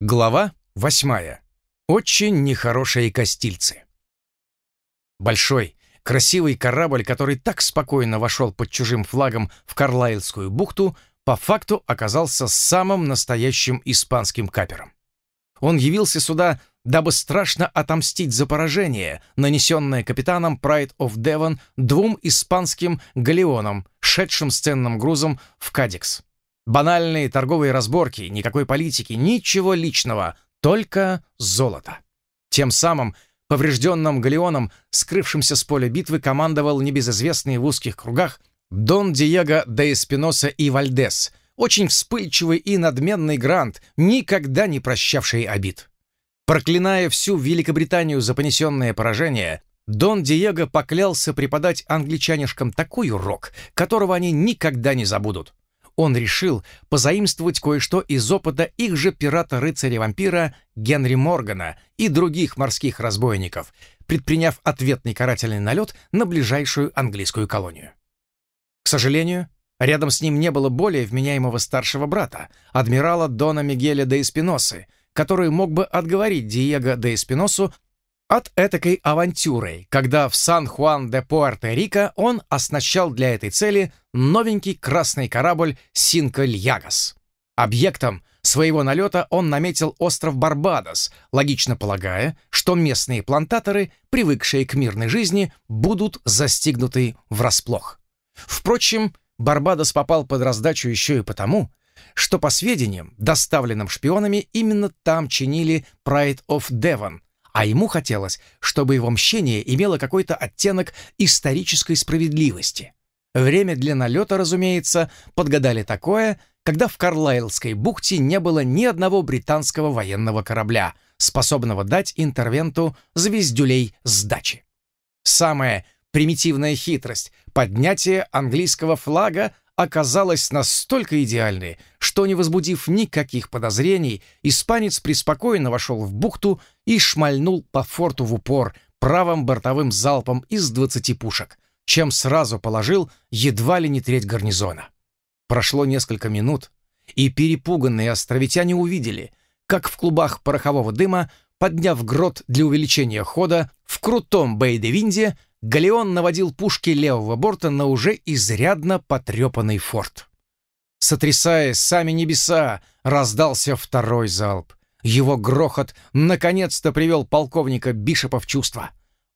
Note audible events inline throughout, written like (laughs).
Глава восьмая. Очень нехорошие костильцы. Большой, красивый корабль, который так спокойно вошел под чужим флагом в Карлайлскую бухту, по факту оказался самым настоящим испанским капером. Он явился сюда, дабы страшно отомстить за поражение, нанесенное капитаном Pride of Devon двум испанским галеонам, шедшим с ценным грузом в Кадикс. Банальные торговые разборки, никакой политики, ничего личного, только золото. Тем самым поврежденным галеоном, скрывшимся с поля битвы, командовал небезызвестный в узких кругах Дон Диего де Эспиноса и Вальдес, очень вспыльчивый и надменный грант, никогда не прощавший обид. Проклиная всю Великобританию за понесенное поражение, Дон Диего поклялся преподать англичанишкам такой урок, которого они никогда не забудут он решил позаимствовать кое-что из опыта их же пирата-рыцаря-вампира Генри Моргана и других морских разбойников, предприняв ответный карательный налет на ближайшую английскую колонию. К сожалению, рядом с ним не было более вменяемого старшего брата, адмирала Дона Мигеля де Эспиносы, который мог бы отговорить Диего де Эспиносу от этакой авантюры, когда в Сан-Хуан-де-Пуэрто-Рико он оснащал для этой цели новенький красный корабль «Синко-Льягас». Объектом своего налета он наметил остров Барбадос, логично полагая, что местные плантаторы, привыкшие к мирной жизни, будут застигнуты врасплох. Впрочем, Барбадос попал под раздачу еще и потому, что, по сведениям, доставленным шпионами, именно там чинили Pride of Devon, а ему хотелось, чтобы его мщение имело какой-то оттенок исторической справедливости. Время для налета, разумеется, подгадали такое, когда в Карлайлской бухте не было ни одного британского военного корабля, способного дать интервенту звездюлей сдачи. Самая примитивная хитрость — поднятие английского флага оказалась настолько идеальной, что, не возбудив никаких подозрений, испанец преспокойно вошел в бухту и шмальнул по форту в упор правым бортовым залпом из 20 пушек, чем сразу положил едва ли не треть гарнизона. Прошло несколько минут, и перепуганные островитяне увидели, как в клубах порохового дыма, подняв грот для увеличения хода, в крутом бейдевинде Галеон наводил пушки левого борта на уже изрядно потрепанный форт. Сотрясая сами небеса, раздался второй залп. Его грохот наконец-то привел полковника Бишопа в чувство.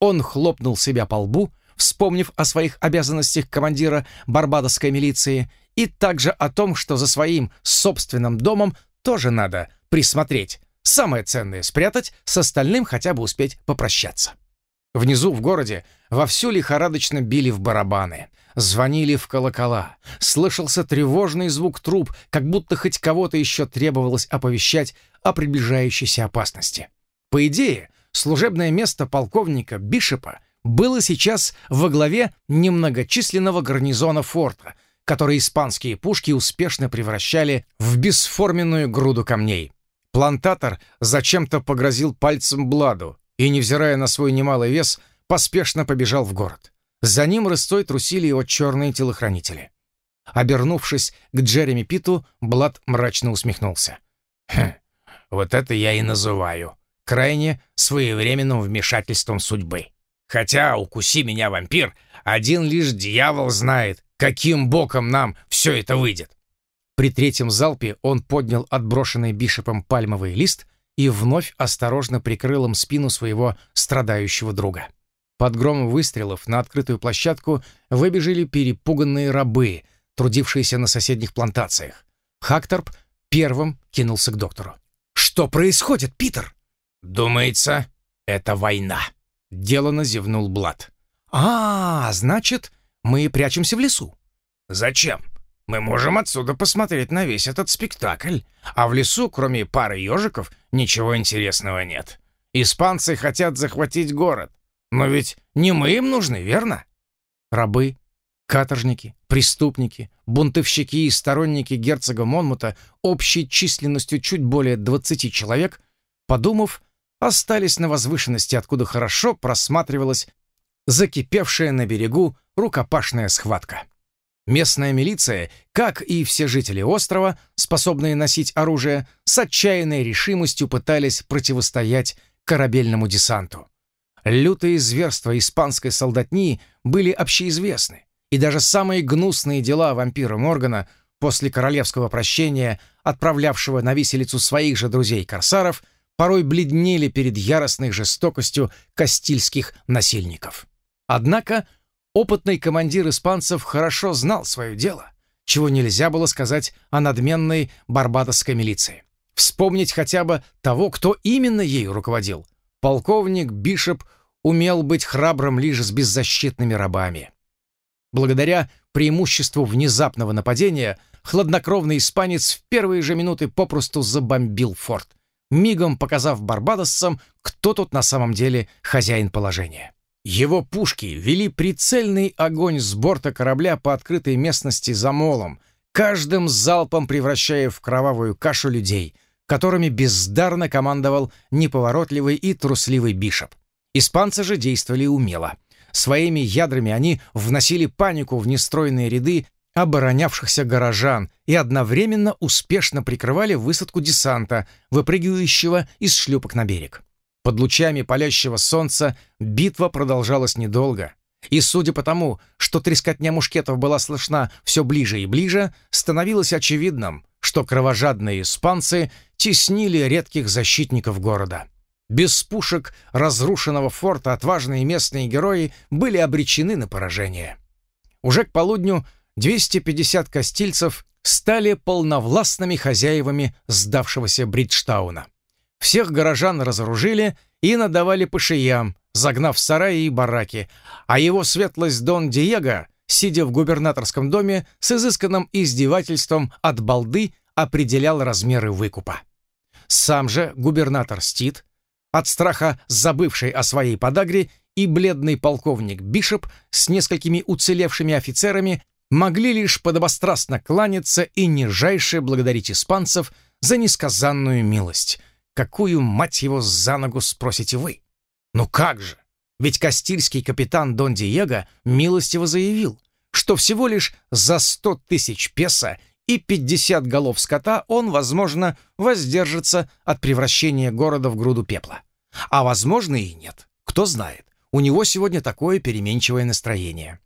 Он хлопнул себя по лбу, вспомнив о своих обязанностях командира барбадосской милиции и также о том, что за своим собственным домом тоже надо присмотреть. Самое ценное спрятать, с остальным хотя бы успеть попрощаться. Внизу в городе вовсю лихорадочно били в барабаны, звонили в колокола, слышался тревожный звук труб, как будто хоть кого-то еще требовалось оповещать о приближающейся опасности. По идее, служебное место полковника Бишопа было сейчас во главе немногочисленного гарнизона форта, который испанские пушки успешно превращали в бесформенную груду камней. Плантатор зачем-то погрозил пальцем Бладу, и, невзирая на свой немалый вес, поспешно побежал в город. За ним рысцой трусили его черные телохранители. Обернувшись к Джереми Питу, Блад мрачно усмехнулся. «Хм, вот это я и называю крайне своевременным вмешательством судьбы. Хотя, укуси меня, вампир, один лишь дьявол знает, каким боком нам все это выйдет». При третьем залпе он поднял отброшенный бишепом пальмовый лист и вновь осторожно прикрыл им спину своего страдающего друга. Под гром выстрелов на открытую площадку выбежали перепуганные рабы, трудившиеся на соседних плантациях. Хакторп первым кинулся к доктору. «Что происходит, Питер?» «Думается, это война», — делано зевнул Блад. «А, значит, мы прячемся в лесу». «Зачем? Мы можем отсюда посмотреть на весь этот спектакль. А в лесу, кроме пары ежиков, ничего интересного нет. Испанцы хотят захватить город. Но ведь не мы им нужны, верно? Рабы, каторжники, преступники, бунтовщики и сторонники герцога Монмута общей численностью чуть более 20 человек, подумав, остались на возвышенности, откуда хорошо просматривалась закипевшая на берегу рукопашная схватка. Местная милиция, как и все жители острова, способные носить оружие, с отчаянной решимостью пытались противостоять корабельному десанту. Лютые зверства испанской солдатни были общеизвестны, и даже самые гнусные дела вампира Моргана после королевского прощения, отправлявшего на виселицу своих же друзей-корсаров, порой бледнели перед яростной жестокостью кастильских насильников. Однако опытный командир испанцев хорошо знал свое дело, чего нельзя было сказать о надменной барбадосской милиции. Вспомнить хотя бы того, кто именно ею руководил. Полковник Бишоп умел быть храбрым лишь с беззащитными рабами. Благодаря преимуществу внезапного нападения, хладнокровный испанец в первые же минуты попросту забомбил форт, мигом показав барбадосцам, кто тут на самом деле хозяин положения. Его пушки вели прицельный огонь с борта корабля по открытой местности за молом, каждым залпом превращая в кровавую кашу людей, которыми бездарно командовал неповоротливый и трусливый бишоп. Испанцы же действовали умело. Своими ядрами они вносили панику в нестройные ряды оборонявшихся горожан и одновременно успешно прикрывали высадку десанта, выпрыгивающего из шлюпок на берег. Под лучами палящего солнца битва продолжалась недолго, и судя по тому, что трескотня мушкетов была слышна все ближе и ближе, становилось очевидным, что кровожадные испанцы теснили редких защитников города. Без пушек разрушенного форта отважные местные герои были обречены на поражение. Уже к полудню 250 костильцев стали полновластными хозяевами сдавшегося Бриджтауна. Всех горожан разоружили и надавали по шиям, загнав сараи и бараки, а его светлость Дон Диего, сидя в губернаторском доме, с изысканным издевательством от балды определял размеры выкупа. Сам же губернатор Стит, от страха забывший о своей подагре, и бледный полковник Бишоп с несколькими уцелевшими офицерами могли лишь подобострастно кланяться и нижайше благодарить испанцев за несказанную милость. Какую, мать его, за ногу спросите вы? Ну как же? Ведь кастильский капитан Дон Диего милостиво заявил, что всего лишь за сто тысяч песо и 50 голов скота он, возможно, воздержится от превращения города в груду пепла. А возможно и нет. Кто знает. У него сегодня такое переменчивое настроение.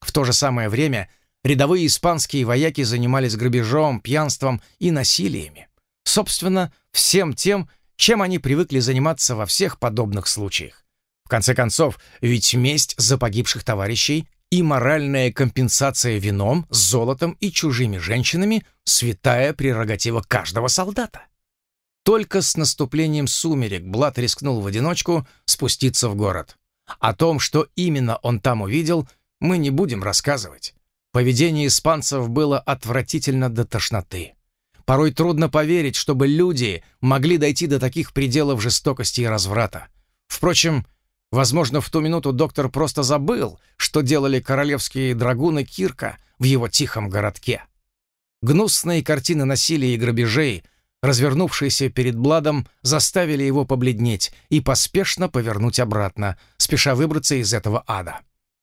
В то же самое время рядовые испанские вояки занимались грабежом, пьянством и насилиями. Собственно, всем тем, чем они привыкли заниматься во всех подобных случаях. В конце концов, ведь месть за погибших товарищей и моральная компенсация вином, золотом и чужими женщинами — святая прерогатива каждого солдата. Только с наступлением сумерек Блад рискнул в одиночку спуститься в город. О том, что именно он там увидел, мы не будем рассказывать. Поведение испанцев было отвратительно до тошноты. Порой трудно поверить, чтобы люди могли дойти до таких пределов жестокости и разврата. Впрочем, Возможно, в ту минуту доктор просто забыл, что делали королевские драгуны Кирка в его тихом городке. Гнусные картины насилия и грабежей, развернувшиеся перед Бладом, заставили его побледнеть и поспешно повернуть обратно, спеша выбраться из этого ада.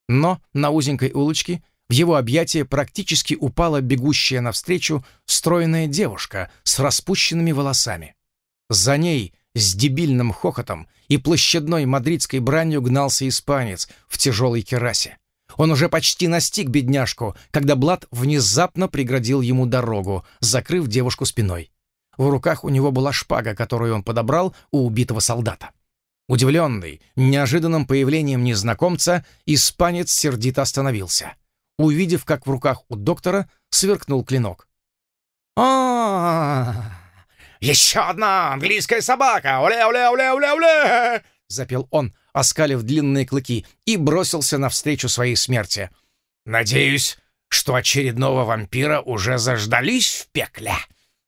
Но на узенькой улочке в его объятия практически упала бегущая навстречу стройная девушка с распущенными волосами. За ней с дебильным хохотом и площадной мадридской бранью гнался испанец в тяжелой керасе. Он уже почти настиг бедняжку, когда Блад внезапно преградил ему дорогу, закрыв девушку спиной. В руках у него была шпага, которую он подобрал у убитого солдата. Удивленный неожиданным появлением незнакомца, испанец сердито остановился. Увидев, как в руках у доктора сверкнул клинок. а «Еще одна английская собака! Оле-оле-оле-оле-оле!» Запел он, оскалив длинные клыки, и бросился навстречу своей смерти. «Надеюсь, что очередного вампира уже заждались в пекле?»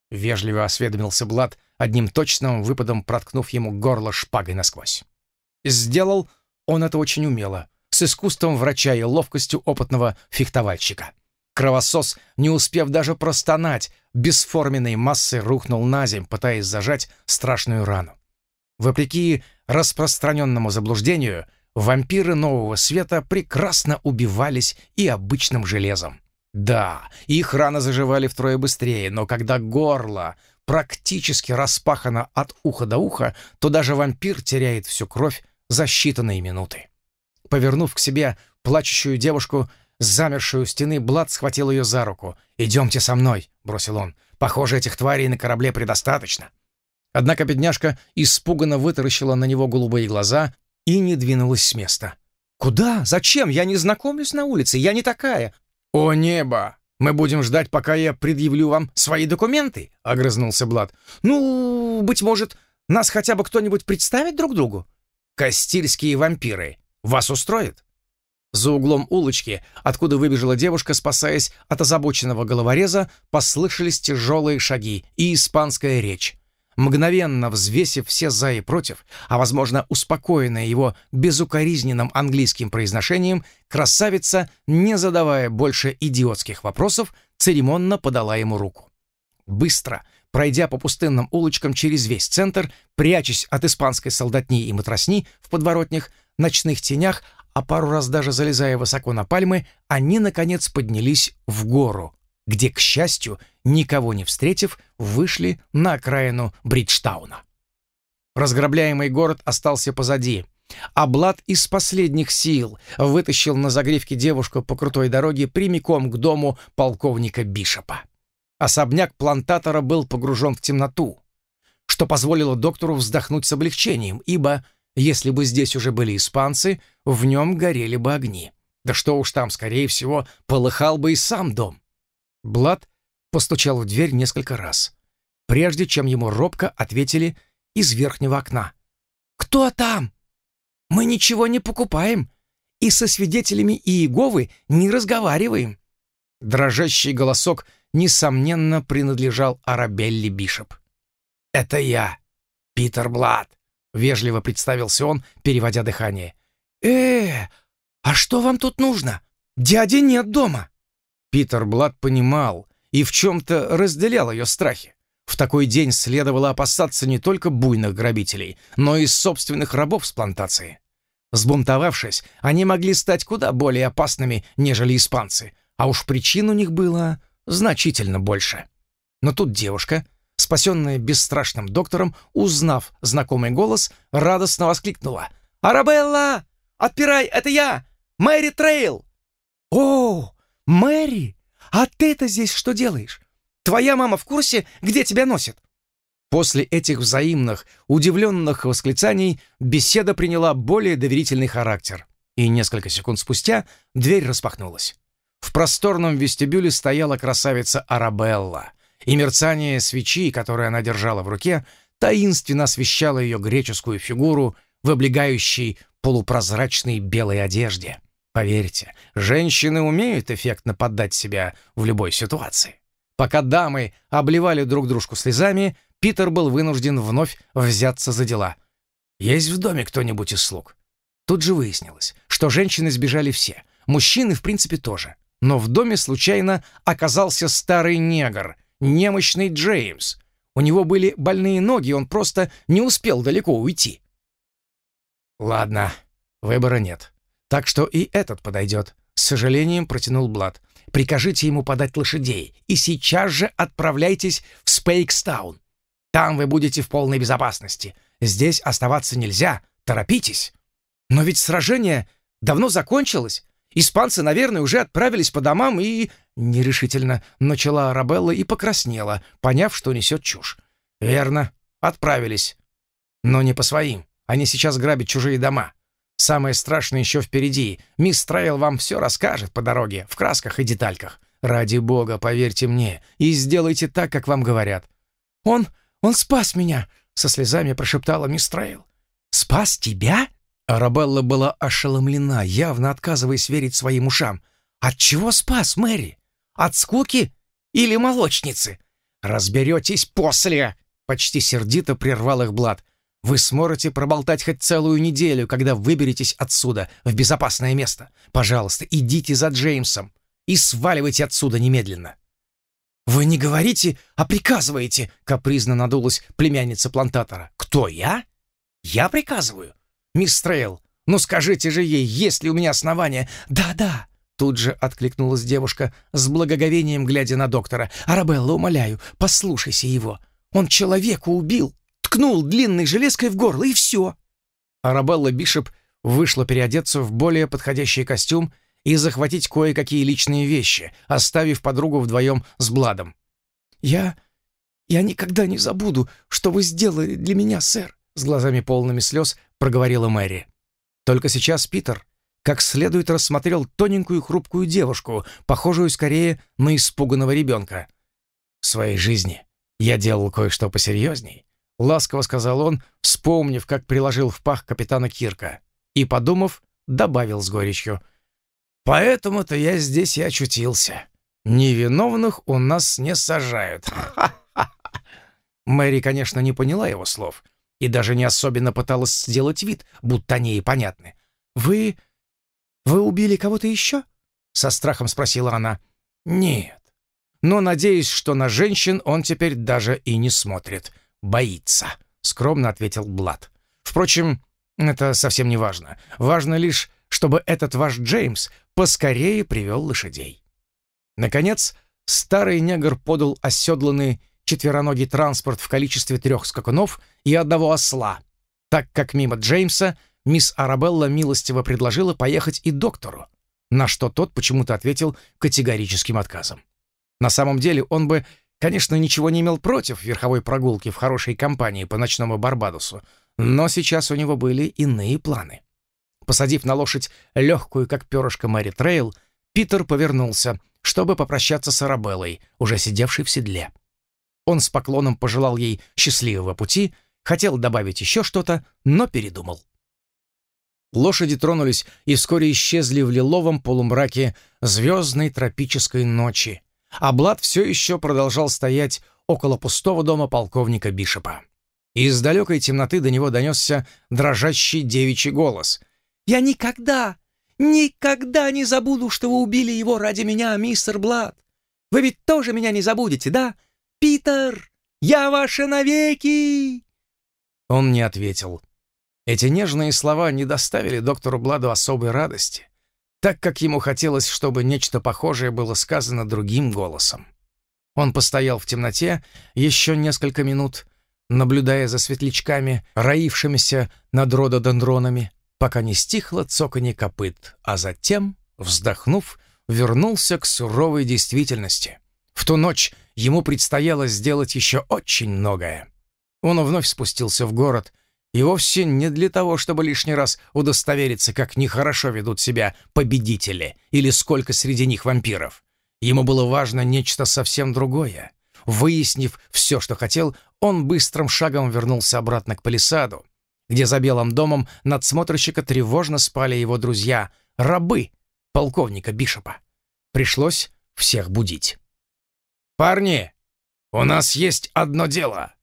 Вежливо осведомился Блад, одним точным выпадом проткнув ему горло шпагой насквозь. Сделал он это очень умело, с искусством врача и ловкостью опытного фехтовальщика. Кровосос, не успев даже простонать, бесформенной массой рухнул на земь, пытаясь зажать страшную рану. Вопреки распространенному заблуждению, вампиры Нового Света прекрасно убивались и обычным железом. Да, их раны заживали втрое быстрее, но когда горло практически распахано от уха до уха, то даже вампир теряет всю кровь за считанные минуты. Повернув к себе плачущую девушку, замершую у стены, Блад схватил ее за руку. «Идемте со мной», — бросил он. «Похоже, этих тварей на корабле предостаточно». Однако бедняжка испуганно вытаращила на него голубые глаза и не двинулась с места. «Куда? Зачем? Я не знакомлюсь на улице, я не такая. «О небо! Мы будем ждать, пока я предъявлю вам свои документы?» — огрызнулся Блад. «Ну, быть может, нас хотя бы кто-нибудь представит друг другу? Кастильские вампиры. Вас устроит?» За углом улочки, откуда выбежала девушка, спасаясь от озабоченного головореза, послышались тяжелые шаги и испанская речь. Мгновенно взвесив все «за» и «против», а, возможно, успокоенная его безукоризненным английским произношением, красавица, не задавая больше идиотских вопросов, церемонно подала ему руку. Быстро, пройдя по пустынным улочкам через весь центр, прячась от испанской солдатни и матросни в подворотнях, ночных тенях, а пару раз даже залезая высоко на пальмы, они, наконец, поднялись в гору, где, к счастью, никого не встретив, вышли на окраину Бриджтауна. Разграбляемый город остался позади, а Блад из последних сил вытащил на загривке девушку по крутой дороге прямиком к дому полковника Бишопа. Особняк плантатора был погружен в темноту, что позволило доктору вздохнуть с облегчением, ибо, если бы здесь уже были испанцы, в нем горели бы огни. Да что уж там, скорее всего, полыхал бы и сам дом. Блад постучал в дверь несколько раз, прежде чем ему робко ответили из верхнего окна. «Кто там? Мы ничего не покупаем и со свидетелями Иеговы не разговариваем». Дрожащий голосок, несомненно, принадлежал Арабелле Бишоп. «Это я, Питер Блад», — вежливо представился он, переводя дыхание. «Э, а что вам тут нужно? Дяди нет дома». Питер Блад понимал и в чем-то разделял ее страхи. В такой день следовало опасаться не только буйных грабителей, но и собственных рабов с плантации. Сбунтовавшись, они могли стать куда более опасными, нежели испанцы, а уж причин у них было значительно больше. Но тут девушка, спасенная бесстрашным доктором, узнав знакомый голос, радостно воскликнула. «Арабелла! Отпирай, это я! Мэри Трейл!» «О, «Мэри, а ты-то здесь что делаешь? Твоя мама в курсе, где тебя носит?» После этих взаимных, удивленных восклицаний беседа приняла более доверительный характер, и несколько секунд спустя дверь распахнулась. В просторном вестибюле стояла красавица Арабелла, и мерцание свечи, которую она держала в руке, таинственно освещало ее греческую фигуру в облегающей полупрозрачной белой одежде. Поверьте, женщины умеют эффектно поддать себя в любой ситуации. Пока дамы обливали друг дружку слезами, Питер был вынужден вновь взяться за дела. «Есть в доме кто-нибудь из слуг?» Тут же выяснилось, что женщины сбежали все, мужчины, в принципе, тоже. Но в доме случайно оказался старый негр, немощный Джеймс. У него были больные ноги, он просто не успел далеко уйти. «Ладно, выбора нет. Так что и этот подойдет. С сожалением протянул Блад. Прикажите ему подать лошадей и сейчас же отправляйтесь в Спейкстаун. Там вы будете в полной безопасности. Здесь оставаться нельзя. Торопитесь. Но ведь сражение давно закончилось. Испанцы, наверное, уже отправились по домам и... Нерешительно начала Арабелла и покраснела, поняв, что несет чушь. Верно, отправились. Но не по своим. Они сейчас грабят чужие дома. Самое страшное еще впереди. Мисс Трейл вам все расскажет по дороге, в красках и детальках. Ради бога, поверьте мне, и сделайте так, как вам говорят». «Он... он спас меня!» — со слезами прошептала мисс Трейл. «Спас тебя?» Арабелла была ошеломлена, явно отказываясь верить своим ушам. «От чего спас Мэри? От скуки или молочницы?» «Разберетесь после!» — почти сердито прервал их Блад. Вы сможете проболтать хоть целую неделю, когда выберетесь отсюда, в безопасное место. Пожалуйста, идите за Джеймсом и сваливайте отсюда немедленно». «Вы не говорите, а приказываете!» — капризно надулась племянница плантатора. «Кто, я? Я приказываю? Мисс Трейл, ну скажите же ей, есть ли у меня основания?» «Да-да, Тут же откликнулась девушка, с благоговением глядя на доктора. «Арабелла, умоляю, послушайся его. Он человека убил, ткнул длинной железкой в горло, и все». Арабелла Бишоп вышла переодеться в более подходящий костюм и захватить кое-какие личные вещи, оставив подругу вдвоем с Бладом. «Я... я никогда не забуду, что вы сделали для меня, сэр», с глазами полными слез проговорила Мэри. Только сейчас Питер как следует рассмотрел тоненькую хрупкую девушку, похожую скорее на испуганного ребенка. «В своей жизни я делал кое-что посерьезней», — ласково сказал он, вспомнив, как приложил в пах капитана Кирка, и, подумав, добавил с горечью. «Поэтому-то я здесь и очутился. Невиновных у нас не сажают». (laughs) Мэри, конечно, не поняла его слов и даже не особенно пыталась сделать вид, будто они ей понятны. «Вы «Вы убили кого-то еще?» — со страхом спросила она. «Нет. Но надеюсь, что на женщин он теперь даже и не смотрит. Боится», — скромно ответил Блад. «Впрочем, это совсем не важно. Важно лишь, чтобы этот ваш Джеймс поскорее привел лошадей». Наконец, старый негр подал оседланный четвероногий транспорт в количестве трех скакунов и одного осла, так как мимо Джеймса мисс Арабелла милостиво предложила поехать и доктору, на что тот почему-то ответил категорическим отказом. На самом деле он бы, конечно, ничего не имел против верховой прогулки в хорошей компании по ночному Барбадосу, но сейчас у него были иные планы. Посадив на лошадь легкую, как перышко Мэри Трейл, Питер повернулся, чтобы попрощаться с Арабеллой, уже сидевшей в седле. Он с поклоном пожелал ей счастливого пути, хотел добавить еще что-то, но передумал. Лошади тронулись и вскоре исчезли в лиловом полумраке звездной тропической ночи, а Блад все еще продолжал стоять около пустого дома полковника Бишопа. Из далекой темноты до него донесся дрожащий девичий голос. «Я никогда, никогда не забуду, что вы убили его ради меня, мистер Блад. Вы ведь тоже меня не забудете, да? Питер, я ваша навеки!» Он не ответил. Эти нежные слова не доставили доктору Бладу особой радости, так как ему хотелось, чтобы нечто похожее было сказано другим голосом. Он постоял в темноте еще несколько минут, наблюдая за светлячками, роившимися над рододендронами, пока не стихло цоканье копыт, а затем, вздохнув, вернулся к суровой действительности. В ту ночь ему предстояло сделать еще очень многое. Он вновь спустился в город — и вовсе не для того, чтобы лишний раз удостовериться, как нехорошо ведут себя победители или сколько среди них вампиров. Ему было важно нечто совсем другое. Выяснив все, что хотел, он быстрым шагом вернулся обратно к палисаду, где за белым домом надсмотрщика тревожно спали его друзья, рабы полковника Бишопа. Пришлось всех будить. «Парни, у нас есть одно дело!»